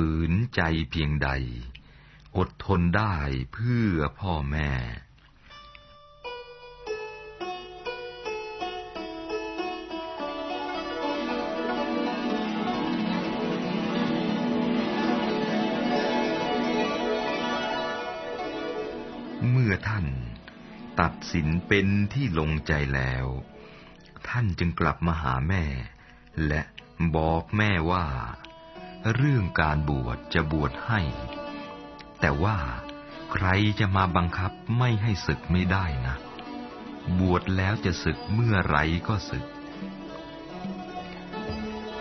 ฝืนใจเพียงใด อดทนได้เพื่อพ่อแม่เมื่อท่านตัดสินเป็นที่ลงใจแล้ว ท่านจึงกลับมาหาแม่ และบอกแม่ว่า เรื่องการบวชจะบวชให้ แต่ว่าใครจะมาบังคับไม่ให้ศึกไม่ได้นะ บวชแล้วจะศึกเมื่อไรก็ศึก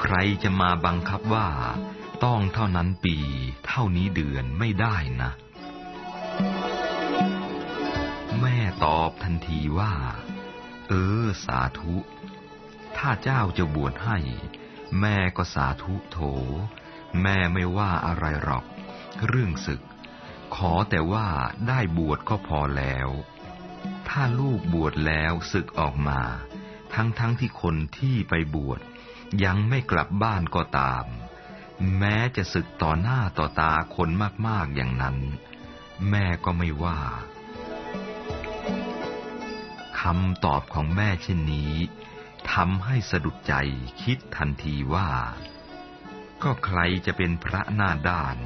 ใครจะมาบังคับว่าต้องเท่านั้นปี เท่านี้เดือนไม่ได้นะ แม่ตอบทันทีว่า เออ สาธุ ถ้าเจ้าจะบวชให้ แม่ก็สาธุโถ แม่ไม่ว่าอะไรหรอก เรื่องศึก ขอแต่ว่าได้บวชก็พอแล้ว ถ้าลูกบวชแล้วศึกออกมา ทั้งๆทที่คนที่ไปบวชยังไม่กลับบ้านก็ตาม แม้จะศึกต่อหน้าต่อตาคนมากๆอย่างนั้น แม่ก็ไม่ว่าคำตอบของแม่เช่นนี้ทำให้สะดุดใจคิดทันทีว่า ก็ใครจะเป็นพระหน้าด้าน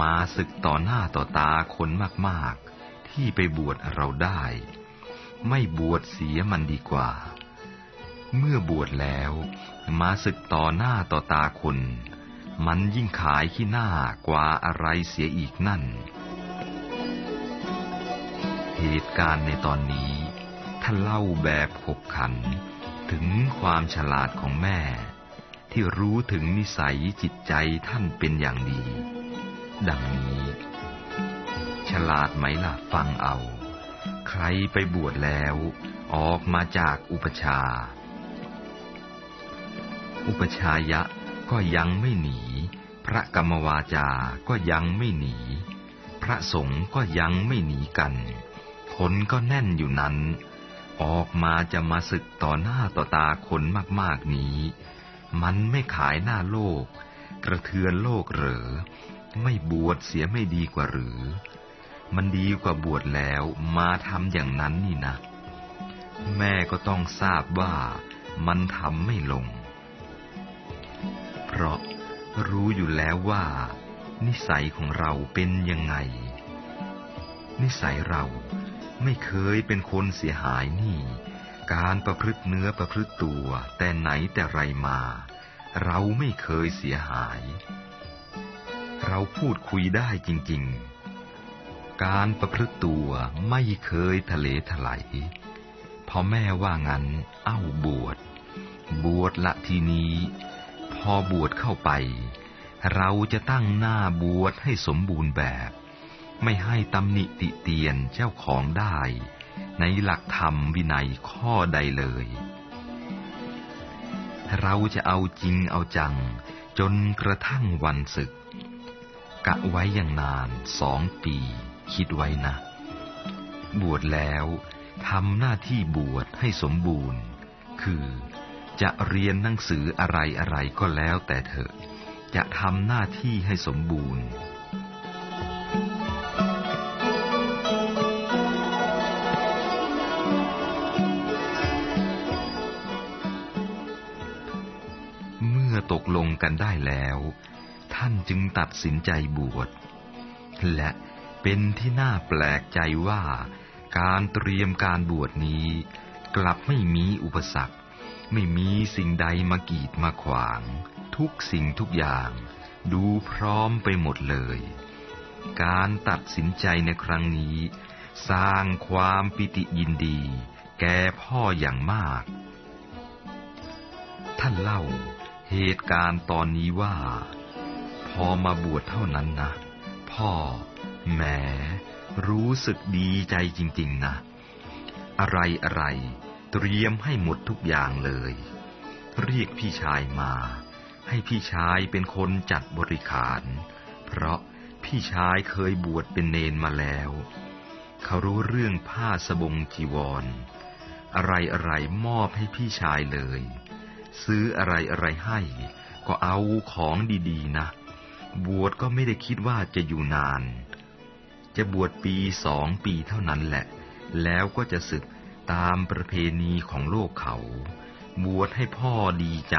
มาศึกต่อหน้าต่อตาคนมากๆ ที่ไปบวชเราได้ ไม่บวชเสียมันดีกว่า เมื่อบวชแล้ว มาศึกต่อหน้าต่อตาคน มันยิ่งขายขี้หน้ากว่าอะไรเสียอีกนั่น เหตุการณ์ในตอนนี้ท่านเล่าแบบขบขัน ถึงความฉลาดของแม่ ที่รู้ถึงนิสัยจิตใจท่านเป็นอย่างดี ดังนี้ ฉลาดไหมล่ะฟังเอา ใครไปบวชแล้ว ออกมาจากอุปชา อุปชายะก็ยังไม่หนี พระกรรมวาจาก็ยังไม่หนี พระสงฆ์ก็ยังไม่หนีกัน คนก็แน่นอยู่นั้น ออกมาจะมาศึกต่อหน้าต่อตาคนมากๆนี้ มันไม่ขายหน้าโลก กระเทือนโลกเหรอ ไม่บวชเสียไม่ดีกว่าหรือ มันดีกว่าบวชแล้วมาทำอย่างนั้นนี่นะ แม่ก็ต้องทราบว่ามันทำไม่ลง เพราะรู้อยู่แล้วว่า นิสัยของเราเป็นยังไง นิสัยเราไม่เคยเป็นคนเสียหายนี่ การประพฤติเนื้อประพฤติตัว แต่ไหนแต่ไรมา เราไม่เคยเสียหาย เราพูดคุยได้จริง ๆ การประพฤติตัวไม่เคยทะเลถลายพอแม่ว่างั้น เอ้าบวช บวชละทีนี้ พอบวชเข้าไป เราจะตั้งหน้าบวชให้สมบูรณ์แบบ ไม่ให้ตำหนิติเตียนเจ้าของได้ ในหลักธรรมวินัยข้อใดเลย เราจะเอาจริงเอาจัง จนกระทั่งวันศึก กะไว้อย่างนานสองปี คิดไว้นะ บวชแล้วทำหน้าที่บวชให้สมบูรณ์ คือจะเรียนหนังสืออะไรอะไรก็แล้วแต่เถอะ จะทำหน้าที่ให้สมบูรณ์ ลงกันได้แล้ว ท่านจึงตัดสินใจบวช และเป็นที่น่าแปลกใจว่า การเตรียมการบวชนี้ กลับไม่มีอุปสรรค ไม่มีสิ่งใดมากีดมาขวาง ทุกสิ่งทุกอย่าง ดูพร้อมไปหมดเลย การตัดสินใจในครั้งนี้ สร้างความปิติยินดี แก่พ่ออย่างมาก ท่านเล่า เหตุการณ์ตอนนี้ว่า พอมาบวชเท่านั้นนะ พ่อแหมรู้สึกดีใจจริง ๆนะ อะไรอะไรเตรียมให้หมดทุกอย่างเลย เรียกพี่ชายมา ให้พี่ชายเป็นคนจัดบริขาร เพราะพี่ชายเคยบวชเป็นเนนมาแล้ว เขารู้เรื่องผ้าสบงจีวรอะไรอะไรมอบให้พี่ชายเลย ซื้ออะไรอะไรให้ ก็เอาของดีๆนะ บวชก็ไม่ได้คิดว่าจะอยู่นาน จะบวชปีสองปีเท่านั้นแหละ แล้วก็จะศึกตามประเพณีของโลกเขา บวชให้พ่อดีใจ